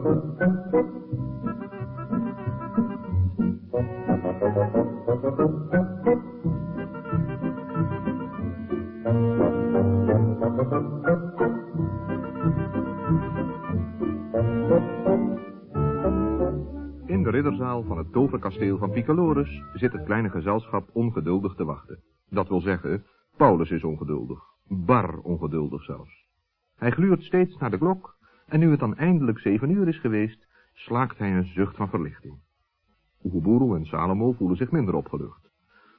In de ridderzaal van het toverkasteel van Piccolorus zit het kleine gezelschap ongeduldig te wachten. Dat wil zeggen, Paulus is ongeduldig. Bar ongeduldig zelfs. Hij gluurt steeds naar de klok, en nu het dan eindelijk zeven uur is geweest, slaakt hij een zucht van verlichting. Oeguburu en Salomo voelen zich minder opgelucht.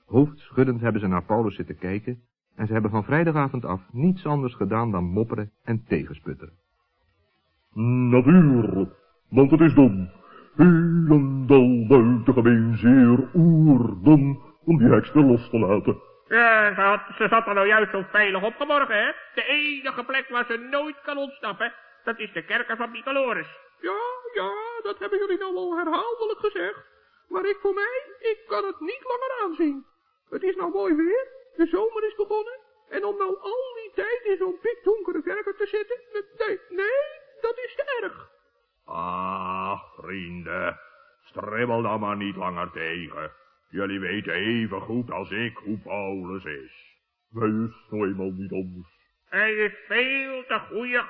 Hoofdschuddend hebben ze naar Paulus zitten kijken, en ze hebben van vrijdagavond af niets anders gedaan dan mopperen en tegensputten. Natuurlijk, want het is dom. Helemaal buitengemeen zeer oerdom om die heks weer los te laten. Ja, ze, had, ze zat er nou juist zo veilig opgeborgen, hè? De enige plek waar ze nooit kan ontsnappen, dat is de kerker van Picoloris. Ja, ja, dat hebben jullie nou al herhaaldelijk gezegd. Maar ik voor mij, ik kan het niet langer aanzien. Het is nou mooi weer, de zomer is begonnen. En om nou al die tijd in zo'n pikdonkere kerker te zitten, nee, nee, dat is te erg. Ah, vrienden, stribbel dan maar niet langer tegen. Jullie weten even goed als ik hoe Paulus is. Hij is nou eenmaal niet anders. Hij is veel te goeie.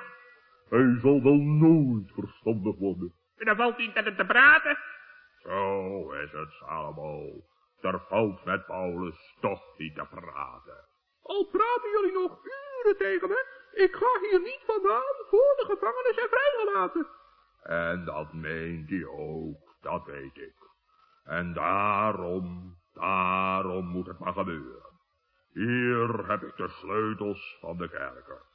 Hij zal wel nooit verstandig worden. En dan valt hij met hem te praten. Zo is het, Salomo. Er valt met Paulus toch niet te praten. Al praten jullie nog uren tegen me, ik ga hier niet vandaan voor de gevangenen zijn vrijgelaten. En dat meent hij ook, dat weet ik. En daarom, daarom moet het maar gebeuren. Hier heb ik de sleutels van de kerker.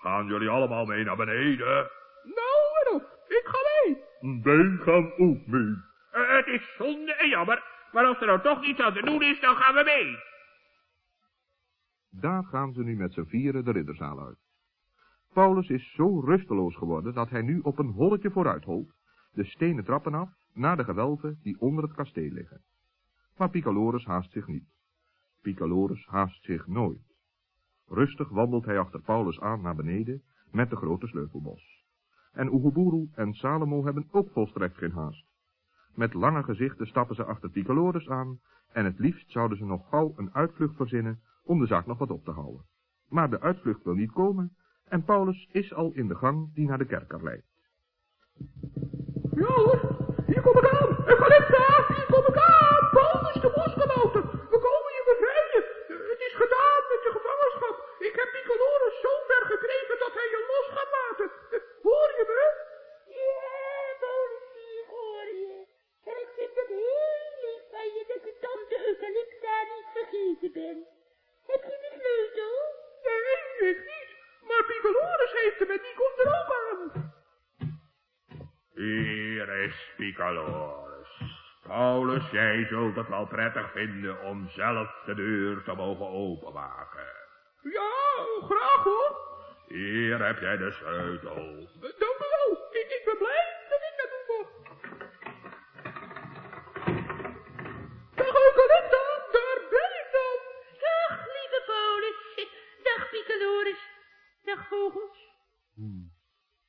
Gaan jullie allemaal mee naar beneden? Nou ik ga mee. Wij gaan ook mee. Uh, het is zonde en jammer, maar als er nou toch iets aan te doen is, dan gaan we mee. Daar gaan ze nu met z'n vieren de ridderzaal uit. Paulus is zo rusteloos geworden dat hij nu op een holletje vooruit holt, de stenen trappen af, naar de gewelven die onder het kasteel liggen. Maar Piccolorus haast zich niet. Piccolorus haast zich nooit. Rustig wandelt hij achter Paulus aan naar beneden met de grote sleutelbos. En Oeguburu en Salomo hebben ook volstrekt geen haast. Met lange gezichten stappen ze achter Piccolorus aan en het liefst zouden ze nog gauw een uitvlucht verzinnen om de zaak nog wat op te houden. Maar de uitvlucht wil niet komen en Paulus is al in de gang die naar de kerker leidt. Ja hoor, hier kom ik aan. Eucalypta, hier kom ik aan. Paulus de is Piccolorus. Paulus, jij zult het wel prettig vinden om zelf de deur te mogen openmaken. Ja, graag hoor. Hier heb jij de sleutel. Dank u wel. Ik, ik ben blij dat ik dat doen mag. Dag Eucalypta, daar ben ik dan. Dag, lieve Paulus. Dag, Piccolorus. Dag, vogels.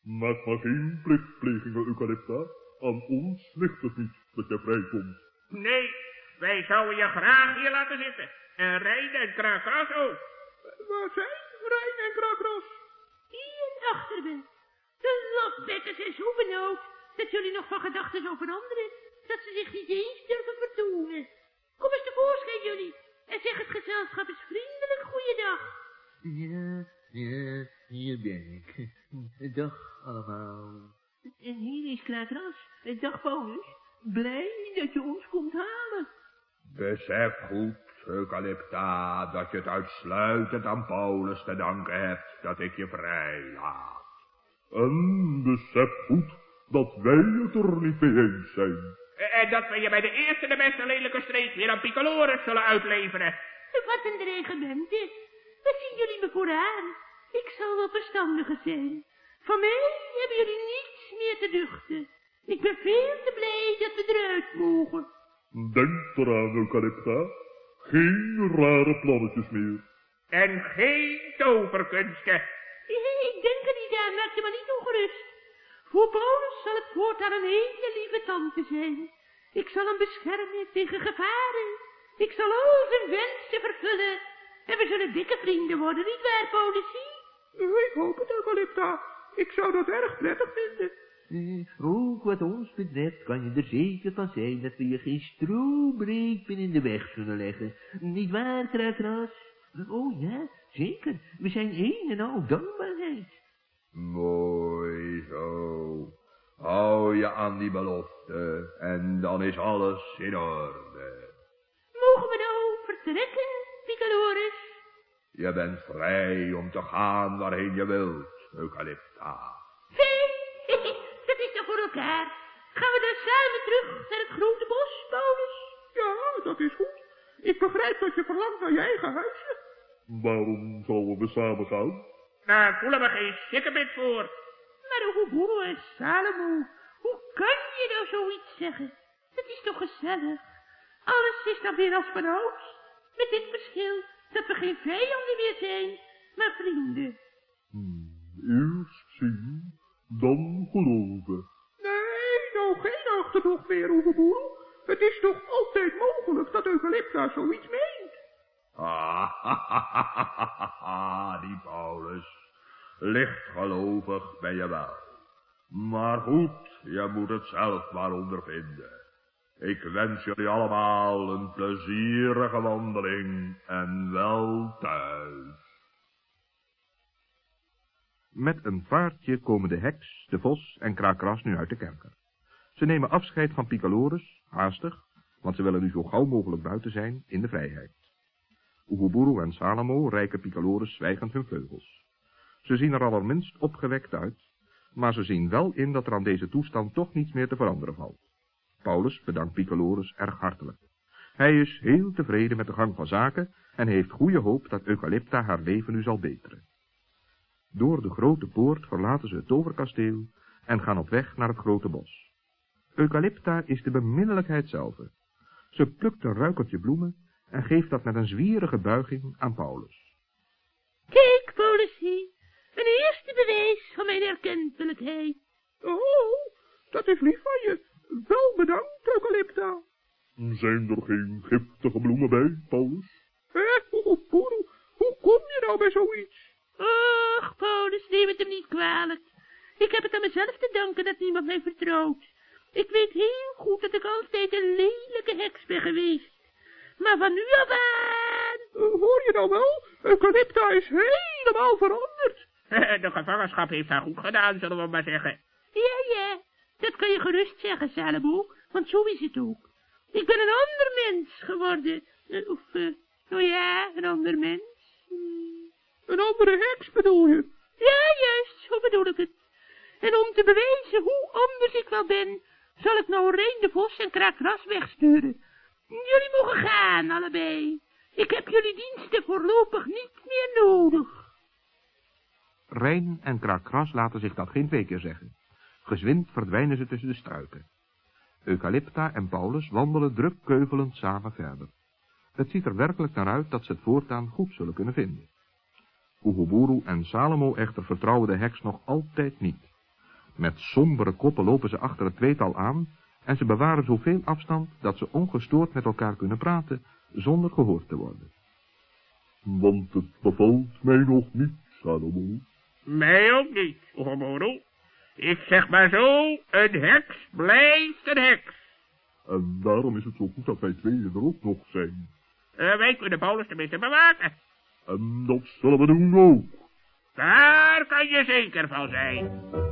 Maak maar geen plichtplegingen, Eucalypta. Aan ons ligt het niet dat je vrijkomt. Nee, wij zouden je graag hier laten zitten. En Rijn en Krakras ook. Waar zijn Rijn en Krakras? Hier achter me. De lotbekkers zijn zo benauwd dat jullie nog van gedachten zo veranderen dat ze zich niet eens durven vertonen. Kom eens tevoorschijn jullie en zeg het gezelschap eens vriendelijk goeiedag. Ja, ja, hier ben ik. Dag allemaal. En hier is Krakras. Dag Paulus. Blij dat je ons komt halen. Besef goed, Eucalypta, dat je het uitsluitend aan Paulus te danken hebt dat ik je vrij laat. En besef goed dat wij het er niet mee eens zijn. En dat we je bij de eerste de beste lelijke streek weer aan Piccolorus zullen uitleveren. Wat een dreigementen. Wat zien jullie me vooraan? Ik zal wel verstandiger zijn. Van mij hebben jullie Ik ben veel te blij dat we eruit mogen. Denk eraan, Eucalypta. Geen rare plannetjes meer. En geen toverkunsten. Ik denk er niet aan, maak je maar niet ongerust. Voor Paulus zal het voortaan een hele lieve tante zijn. Ik zal hem beschermen tegen gevaren. Ik zal al zijn wensen vervullen. En we zullen dikke vrienden worden, niet waar, Paulusie? Ik hoop het, Eucalypta. Ik zou dat erg prettig vinden. Ook wat ons betreft kan je er zeker van zijn dat we je geen strobreek in de weg zullen leggen. Niet waar, Krakras? Oh ja, zeker. We zijn een en al dankbaarheid. Mooi zo. Hou je aan die belofte en dan is alles in orde. Mogen we nou vertrekken, Picaloris? Je bent vrij om te gaan waarheen je wilt, Eucalypta. Fijn, dat is toch voor elkaar. Gaan we dan samen terug naar het grote bos, Paulus? Ja, dat is goed. Ik begrijp dat je verlangt naar je eigen huisje. Waarom zouden we samen gaan? Daar voelen we geen sikkebit voor. Maar Oeguburu en Salomo, hoe kan je nou zoiets zeggen? Het is toch gezellig? Alles is dan weer als van ouds. Met dit verschil dat we geen vijanden meer zijn, maar vrienden. Eerst zien, dan geloven. Achterdocht meer, Oegeboel. Het is toch altijd mogelijk dat Eucalypta zoiets meent? Ah, die Paulus. Lichtgelovig ben je wel. Maar goed, je moet het zelf maar ondervinden. Ik wens jullie allemaal een plezierige wandeling en wel thuis. Met een vaartje komen de heks, de vos en Kraakras nu uit de kerker. Ze nemen afscheid van Picalorus, haastig, want ze willen nu zo gauw mogelijk buiten zijn in de vrijheid. Oeguburu en Salomo reiken Picalorus zwijgend hun vleugels. Ze zien er allerminst opgewekt uit, maar ze zien wel in dat er aan deze toestand toch niets meer te veranderen valt. Paulus bedankt Picalorus erg hartelijk. Hij is heel tevreden met de gang van zaken en heeft goede hoop dat Eucalypta haar leven nu zal beteren. Door de grote poort verlaten ze het toverkasteel en gaan op weg naar het grote bos. Eucalypta is de beminnelijkheid zelf. Ze plukt een ruikertje bloemen en geeft dat met een zwierige buiging aan Paulus. Kijk, Paulusie, een eerste bewijs van mijn erkentelijkheid. Oh, dat is lief van je. Wel bedankt, Eucalypta. Zijn er geen giftige bloemen bij, Paulus? Hé, hoe kom je nou bij zoiets? Och, Paulus, neem het hem niet kwalijk. Ik heb het aan mezelf te danken dat niemand mij vertrouwt. Ik weet heel goed dat ik altijd een lelijke heks ben geweest. Maar van nu af aan... Uh, hoor je nou wel? Eucalypta is helemaal veranderd. De gevangenschap heeft haar goed gedaan, zullen we maar zeggen. Ja, ja, dat kan je gerust zeggen, Salomo, want zo is het ook. Ik ben een ander mens geworden. Uh, of, uh, nou ja, een ander mens. Hmm. Een andere heks bedoel je? Ja, juist, zo bedoel ik het. En om te bewijzen hoe anders ik wel ben, zal ik nou Reen de Vos en Kraakras wegsturen. Jullie mogen gaan, allebei. Ik heb jullie diensten voorlopig niet meer nodig. Rijn en Kraakras laten zich dat geen twee keer zeggen. Gezwind verdwijnen ze tussen de struiken. Eucalypta en Paulus wandelen druk keuvelend samen verder. Het ziet er werkelijk naar uit dat ze het voortaan goed zullen kunnen vinden. Oeguburu en Salomo echter vertrouwen de heks nog altijd niet. Met sombere koppen lopen ze achter het tweetal aan en ze bewaren zoveel afstand dat ze ongestoord met elkaar kunnen praten zonder gehoord te worden. Want het bevalt mij nog niet, Salomo. Mij ook niet, Oeguburu. Ik zeg maar zo, een heks blijft een heks. En daarom is het zo goed dat wij tweeën er ook nog zijn. Uh, wij kunnen Paulus tenminste bewaken. En dat zullen we doen ook. Daar kan je zeker van zijn.